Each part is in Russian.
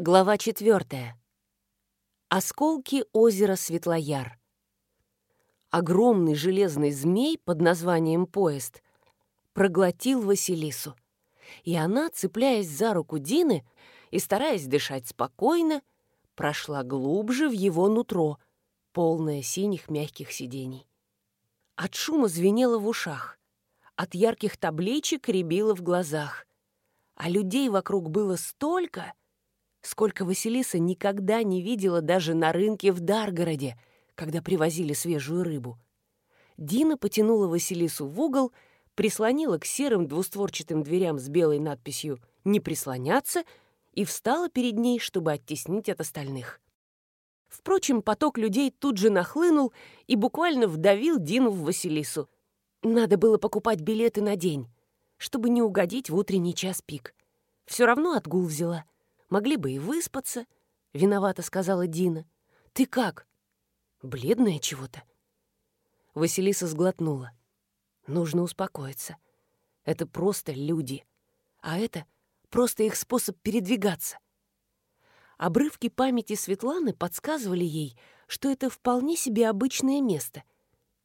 Глава четвертая. Осколки озера Светлояр. Огромный железный змей под названием поезд проглотил Василису, и она, цепляясь за руку Дины и стараясь дышать спокойно, прошла глубже в его нутро, полное синих мягких сидений. От шума звенело в ушах, от ярких табличек рябило в глазах, а людей вокруг было столько — сколько Василиса никогда не видела даже на рынке в Даргороде, когда привозили свежую рыбу. Дина потянула Василису в угол, прислонила к серым двустворчатым дверям с белой надписью «Не прислоняться» и встала перед ней, чтобы оттеснить от остальных. Впрочем, поток людей тут же нахлынул и буквально вдавил Дину в Василису. Надо было покупать билеты на день, чтобы не угодить в утренний час пик. Все равно отгул взяла — Могли бы и выспаться, — виновата сказала Дина. Ты как? Бледная чего-то. Василиса сглотнула. Нужно успокоиться. Это просто люди. А это просто их способ передвигаться. Обрывки памяти Светланы подсказывали ей, что это вполне себе обычное место.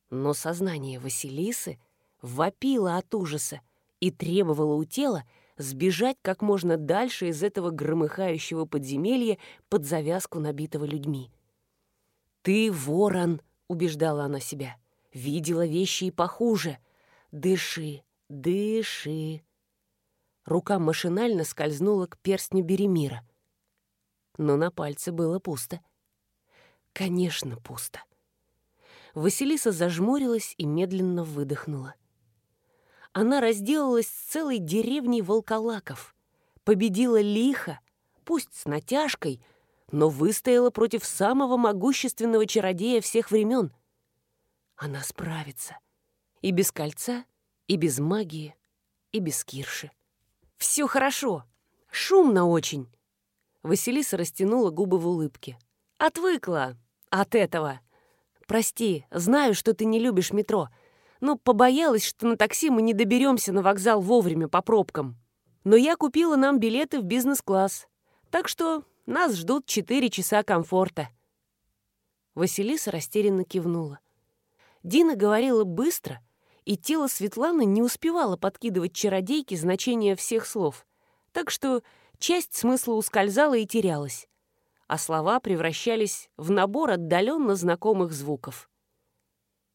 Но сознание Василисы вопило от ужаса и требовало у тела сбежать как можно дальше из этого громыхающего подземелья под завязку, набитого людьми. «Ты ворон», — убеждала она себя. «Видела вещи и похуже. Дыши, дыши». Рука машинально скользнула к перстню Беремира. Но на пальце было пусто. Конечно, пусто. Василиса зажмурилась и медленно выдохнула она разделалась с целой деревней волколаков, победила лихо, пусть с натяжкой, но выстояла против самого могущественного чародея всех времен. Она справится. И без кольца, и без магии, и без кирши. «Все хорошо. Шумно очень». Василиса растянула губы в улыбке. «Отвыкла от этого. Прости, знаю, что ты не любишь метро, но побоялась, что на такси мы не доберемся на вокзал вовремя по пробкам. Но я купила нам билеты в бизнес-класс, так что нас ждут четыре часа комфорта». Василиса растерянно кивнула. Дина говорила быстро, и тело Светланы не успевало подкидывать чародейке значение всех слов, так что часть смысла ускользала и терялась, а слова превращались в набор отдаленно знакомых звуков.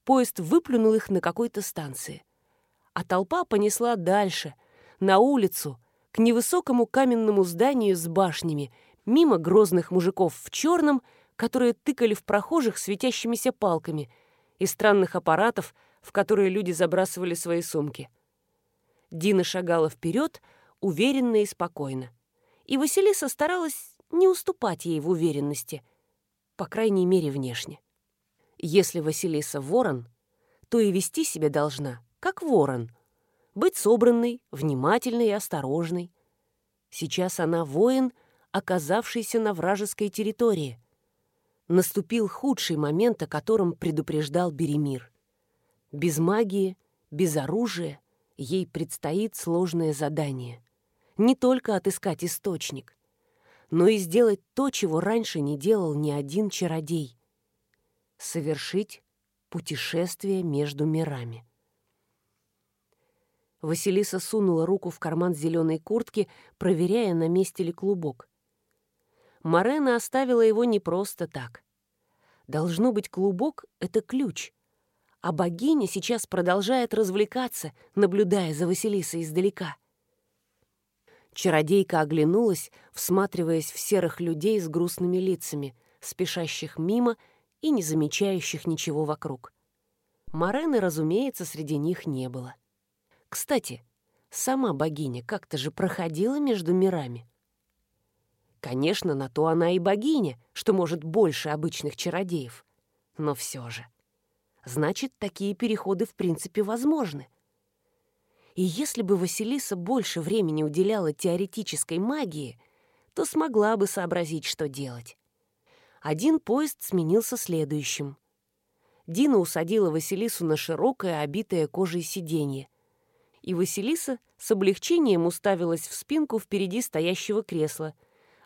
Поезд выплюнул их на какой-то станции. А толпа понесла дальше, на улицу, к невысокому каменному зданию с башнями, мимо грозных мужиков в черном, которые тыкали в прохожих светящимися палками, и странных аппаратов, в которые люди забрасывали свои сумки. Дина шагала вперед, уверенно и спокойно. И Василиса старалась не уступать ей в уверенности, по крайней мере, внешне. Если Василиса ворон, то и вести себя должна, как ворон. Быть собранной, внимательной и осторожной. Сейчас она воин, оказавшийся на вражеской территории. Наступил худший момент, о котором предупреждал Беремир. Без магии, без оружия ей предстоит сложное задание. Не только отыскать источник, но и сделать то, чего раньше не делал ни один чародей совершить путешествие между мирами. Василиса сунула руку в карман зеленой куртки, проверяя, на месте ли клубок. Марена оставила его не просто так. Должно быть, клубок — это ключ, а богиня сейчас продолжает развлекаться, наблюдая за Василисой издалека. Чародейка оглянулась, всматриваясь в серых людей с грустными лицами, спешащих мимо и не замечающих ничего вокруг. Морены, разумеется, среди них не было. Кстати, сама богиня как-то же проходила между мирами. Конечно, на то она и богиня, что может больше обычных чародеев. Но все же. Значит, такие переходы в принципе возможны. И если бы Василиса больше времени уделяла теоретической магии, то смогла бы сообразить, что делать один поезд сменился следующим. Дина усадила Василису на широкое, обитое кожей сиденье. И Василиса с облегчением уставилась в спинку впереди стоящего кресла,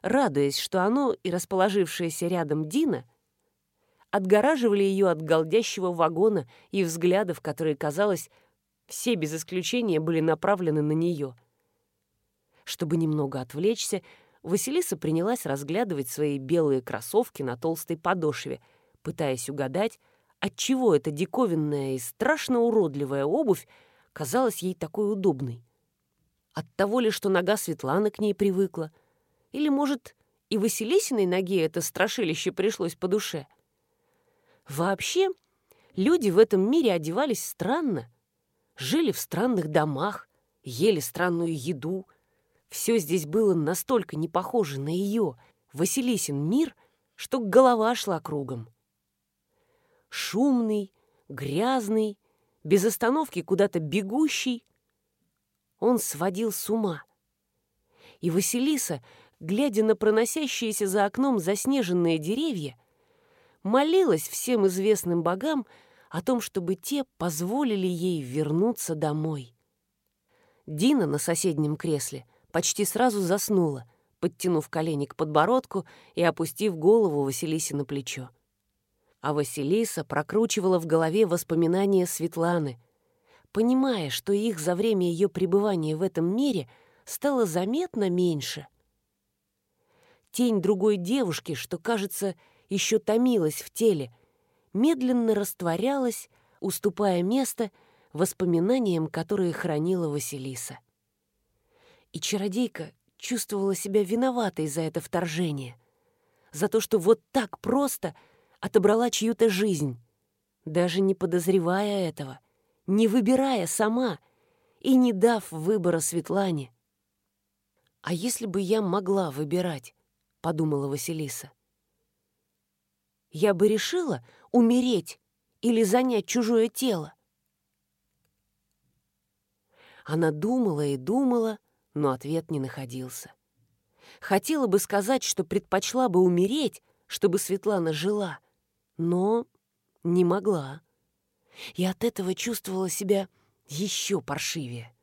радуясь, что оно и расположившаяся рядом Дина отгораживали ее от голдящего вагона и взглядов, которые, казалось, все без исключения были направлены на нее. Чтобы немного отвлечься, Василиса принялась разглядывать свои белые кроссовки на толстой подошве, пытаясь угадать, отчего эта диковинная и страшно уродливая обувь казалась ей такой удобной. От того ли, что нога Светланы к ней привыкла? Или, может, и Василисиной ноге это страшилище пришлось по душе? Вообще, люди в этом мире одевались странно, жили в странных домах, ели странную еду. Все здесь было настолько не похоже на ее, Василисин мир, что голова шла кругом шумный, грязный, без остановки куда-то бегущий. Он сводил с ума. И Василиса, глядя на проносящиеся за окном заснеженные деревья, молилась всем известным богам о том, чтобы те позволили ей вернуться домой. Дина на соседнем кресле почти сразу заснула, подтянув колени к подбородку и опустив голову Василисе на плечо а Василиса прокручивала в голове воспоминания Светланы, понимая, что их за время ее пребывания в этом мире стало заметно меньше. Тень другой девушки, что, кажется, еще томилась в теле, медленно растворялась, уступая место воспоминаниям, которые хранила Василиса. И чародейка чувствовала себя виноватой за это вторжение, за то, что вот так просто — отобрала чью-то жизнь, даже не подозревая этого, не выбирая сама и не дав выбора Светлане. «А если бы я могла выбирать?» — подумала Василиса. «Я бы решила умереть или занять чужое тело». Она думала и думала, но ответ не находился. Хотела бы сказать, что предпочла бы умереть, чтобы Светлана жила — но не могла. И от этого чувствовала себя еще паршивее.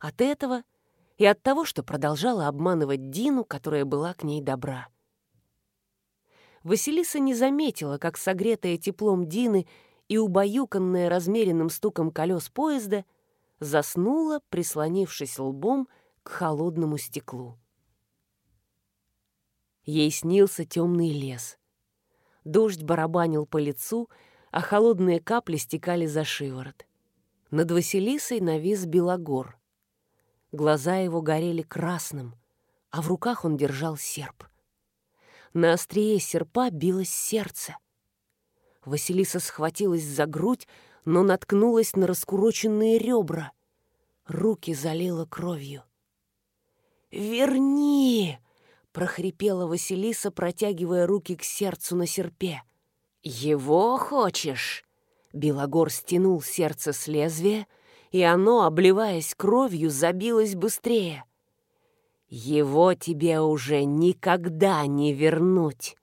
От этого и от того, что продолжала обманывать Дину, которая была к ней добра. Василиса не заметила, как согретая теплом Дины и убаюканная размеренным стуком колес поезда заснула, прислонившись лбом к холодному стеклу. Ей снился темный лес — Дождь барабанил по лицу, а холодные капли стекали за шиворот. Над Василисой навис Белогор. Глаза его горели красным, а в руках он держал серп. На острие серпа билось сердце. Василиса схватилась за грудь, но наткнулась на раскуроченные ребра. Руки залила кровью. «Верни!» прохрипела Василиса, протягивая руки к сердцу на серпе. «Его хочешь?» Белогор стянул сердце с лезвия, и оно, обливаясь кровью, забилось быстрее. «Его тебе уже никогда не вернуть!»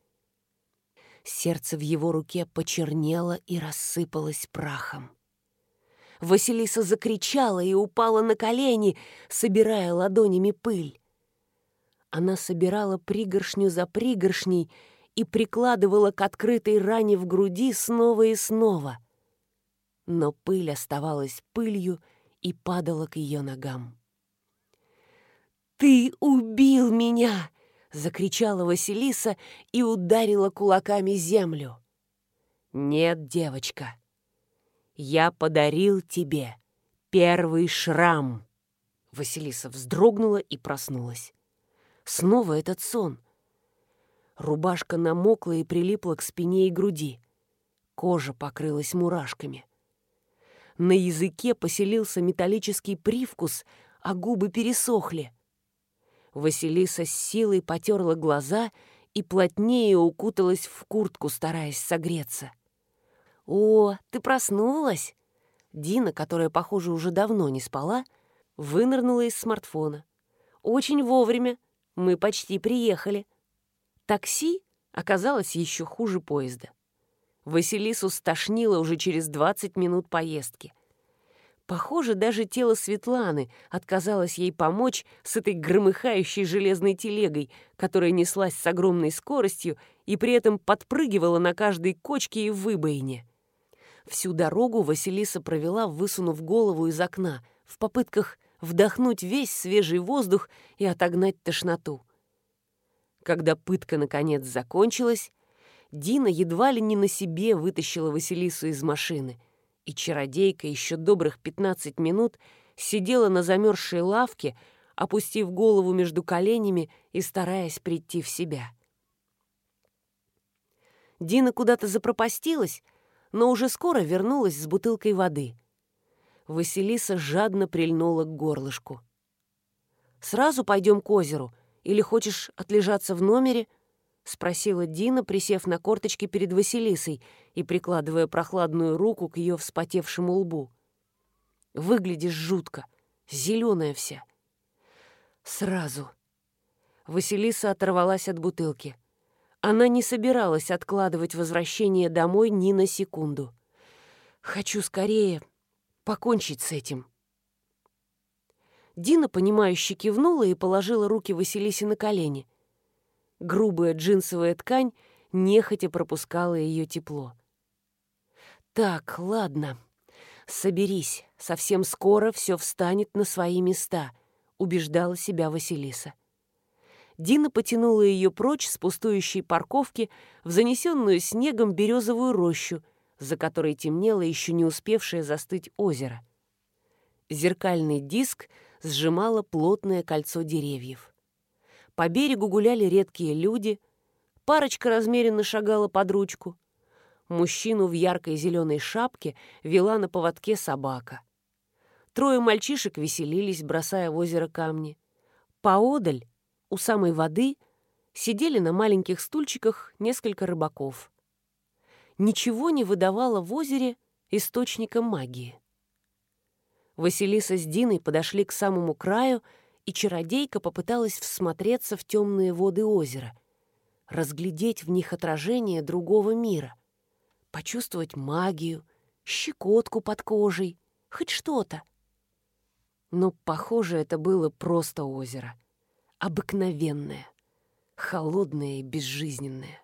Сердце в его руке почернело и рассыпалось прахом. Василиса закричала и упала на колени, собирая ладонями пыль. Она собирала пригоршню за пригоршней и прикладывала к открытой ране в груди снова и снова. Но пыль оставалась пылью и падала к ее ногам. «Ты убил меня!» — закричала Василиса и ударила кулаками землю. «Нет, девочка, я подарил тебе первый шрам!» Василиса вздрогнула и проснулась. Снова этот сон. Рубашка намокла и прилипла к спине и груди. Кожа покрылась мурашками. На языке поселился металлический привкус, а губы пересохли. Василиса с силой потерла глаза и плотнее укуталась в куртку, стараясь согреться. «О, ты проснулась!» Дина, которая, похоже, уже давно не спала, вынырнула из смартфона. «Очень вовремя. Мы почти приехали. Такси оказалось еще хуже поезда. Василису стошнило уже через 20 минут поездки. Похоже, даже тело Светланы отказалось ей помочь с этой громыхающей железной телегой, которая неслась с огромной скоростью и при этом подпрыгивала на каждой кочке и выбоине. Всю дорогу Василиса провела, высунув голову из окна, в попытках вдохнуть весь свежий воздух и отогнать тошноту. Когда пытка наконец закончилась, Дина едва ли не на себе вытащила Василису из машины, и чародейка еще добрых 15 минут сидела на замерзшей лавке, опустив голову между коленями и стараясь прийти в себя. Дина куда-то запропастилась, но уже скоро вернулась с бутылкой воды. Василиса жадно прильнула к горлышку. «Сразу пойдем к озеру, или хочешь отлежаться в номере?» — спросила Дина, присев на корточки перед Василисой и прикладывая прохладную руку к ее вспотевшему лбу. «Выглядишь жутко, зеленая вся». «Сразу». Василиса оторвалась от бутылки. Она не собиралась откладывать возвращение домой ни на секунду. «Хочу скорее покончить с этим». Дина, понимающе кивнула и положила руки Василисе на колени. Грубая джинсовая ткань нехотя пропускала ее тепло. «Так, ладно. Соберись. Совсем скоро все встанет на свои места», — убеждала себя Василиса. Дина потянула ее прочь с пустующей парковки в занесенную снегом березовую рощу, за которой темнело еще не успевшее застыть озеро. Зеркальный диск сжимало плотное кольцо деревьев. По берегу гуляли редкие люди, парочка размеренно шагала под ручку. Мужчину в яркой зеленой шапке вела на поводке собака. Трое мальчишек веселились, бросая в озеро камни. Поодаль у самой воды сидели на маленьких стульчиках несколько рыбаков. Ничего не выдавало в озере источника магии. Василиса с Диной подошли к самому краю, и чародейка попыталась всмотреться в темные воды озера, разглядеть в них отражение другого мира, почувствовать магию, щекотку под кожей, хоть что-то. Но, похоже, это было просто озеро обыкновенное, холодное и безжизненное.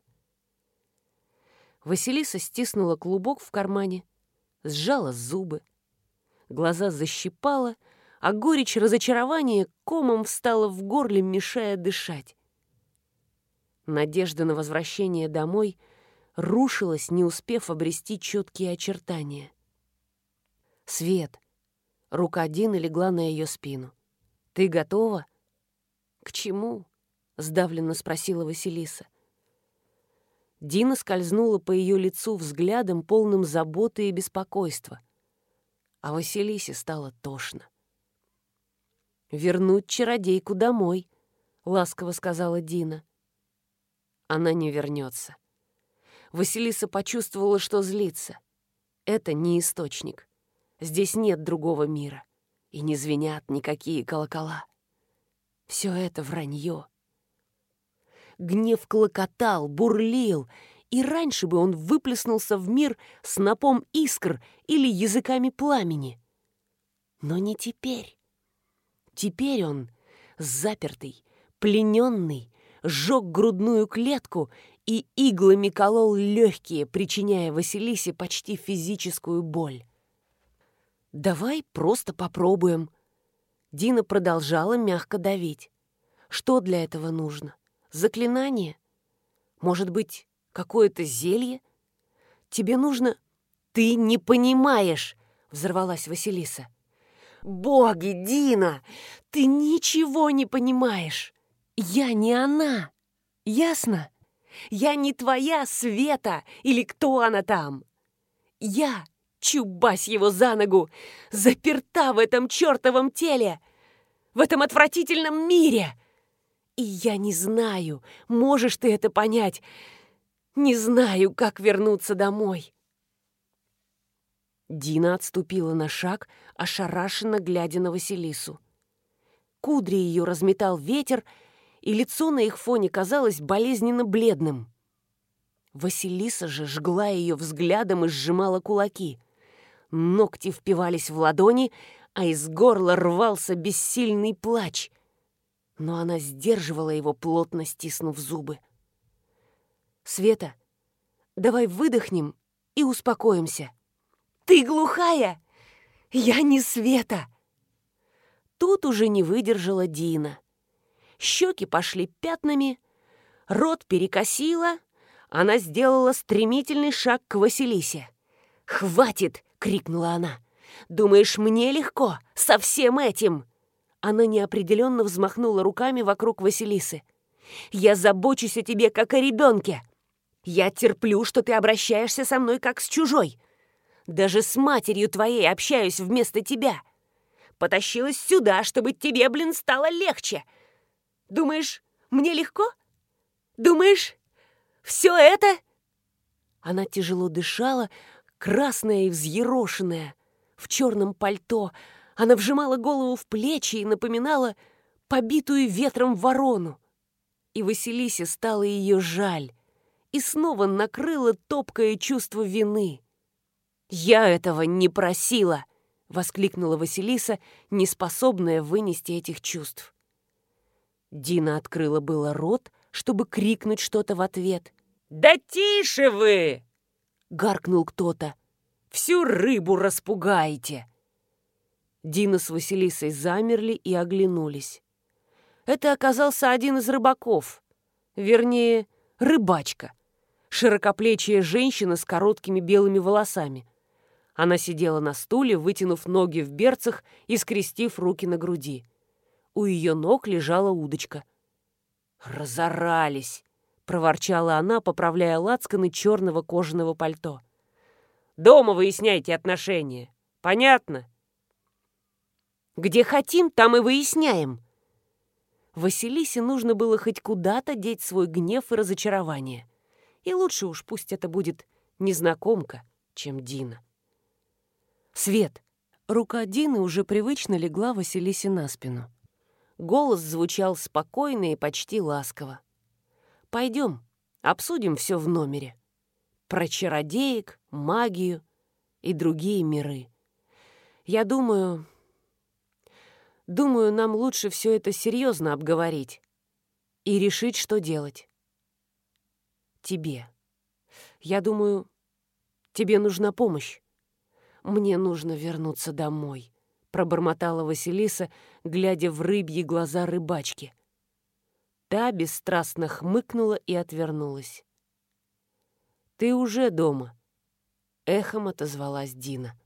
Василиса стиснула клубок в кармане, сжала зубы. Глаза защипала, а горечь разочарования комом встала в горле, мешая дышать. Надежда на возвращение домой рушилась, не успев обрести четкие очертания. «Свет!» Рука Дины легла на ее спину. «Ты готова?» «К чему?» — сдавленно спросила Василиса. Дина скользнула по ее лицу взглядом, полным заботы и беспокойства. А Василисе стало тошно. «Вернуть чародейку домой», — ласково сказала Дина. Она не вернется. Василиса почувствовала, что злится. Это не источник. Здесь нет другого мира. И не звенят никакие колокола. Все это вранье. Гнев клокотал, бурлил, и раньше бы он выплеснулся в мир снопом искр или языками пламени. Но не теперь. Теперь он, запертый, плененный, сжег грудную клетку и иглами колол легкие, причиняя Василисе почти физическую боль. «Давай просто попробуем», Дина продолжала мягко давить. Что для этого нужно? Заклинание? Может быть, какое-то зелье? Тебе нужно... Ты не понимаешь, взорвалась Василиса. Боги, Дина, ты ничего не понимаешь. Я не она. Ясно? Я не твоя Света или кто она там. Я Чубась его за ногу! Заперта в этом чертовом теле! В этом отвратительном мире! И я не знаю, можешь ты это понять, не знаю, как вернуться домой. Дина отступила на шаг, ошарашенно глядя на Василису. Кудри ее разметал ветер, и лицо на их фоне казалось болезненно бледным. Василиса же жгла ее взглядом и сжимала кулаки — Ногти впивались в ладони, а из горла рвался бессильный плач. Но она сдерживала его, плотно стиснув зубы. «Света, давай выдохнем и успокоимся». «Ты глухая? Я не Света!» Тут уже не выдержала Дина. Щеки пошли пятнами, рот перекосила, она сделала стремительный шаг к Василисе. «Хватит!» — крикнула она. «Думаешь, мне легко? Со всем этим?» Она неопределенно взмахнула руками вокруг Василисы. «Я забочусь о тебе, как о ребенке. Я терплю, что ты обращаешься со мной, как с чужой. Даже с матерью твоей общаюсь вместо тебя. Потащилась сюда, чтобы тебе, блин, стало легче. Думаешь, мне легко? Думаешь, все это...» Она тяжело дышала, красная и взъерошенная, в черном пальто. Она вжимала голову в плечи и напоминала побитую ветром ворону. И Василисе стало ее жаль, и снова накрыло топкое чувство вины. «Я этого не просила!» — воскликнула Василиса, неспособная вынести этих чувств. Дина открыла было рот, чтобы крикнуть что-то в ответ. «Да тише вы!» — гаркнул кто-то. «Всю рыбу распугаете!» Дина с Василисой замерли и оглянулись. Это оказался один из рыбаков, вернее, рыбачка, широкоплечья женщина с короткими белыми волосами. Она сидела на стуле, вытянув ноги в берцах и скрестив руки на груди. У ее ног лежала удочка. «Разорались!» — проворчала она, поправляя лацканы черного кожаного пальто. «Дома выясняйте отношения. Понятно?» «Где хотим, там и выясняем!» Василисе нужно было хоть куда-то деть свой гнев и разочарование. И лучше уж пусть это будет незнакомка, чем Дина. «Свет!» Рука Дины уже привычно легла Василисе на спину. Голос звучал спокойно и почти ласково. «Пойдем, обсудим все в номере. Про чародеек, магию и другие миры. Я думаю... Думаю, нам лучше все это серьезно обговорить и решить, что делать. Тебе. Я думаю, тебе нужна помощь. Мне нужно вернуться домой». — пробормотала Василиса, глядя в рыбьи глаза рыбачки. Та бесстрастно хмыкнула и отвернулась. «Ты уже дома», — эхом отозвалась Дина.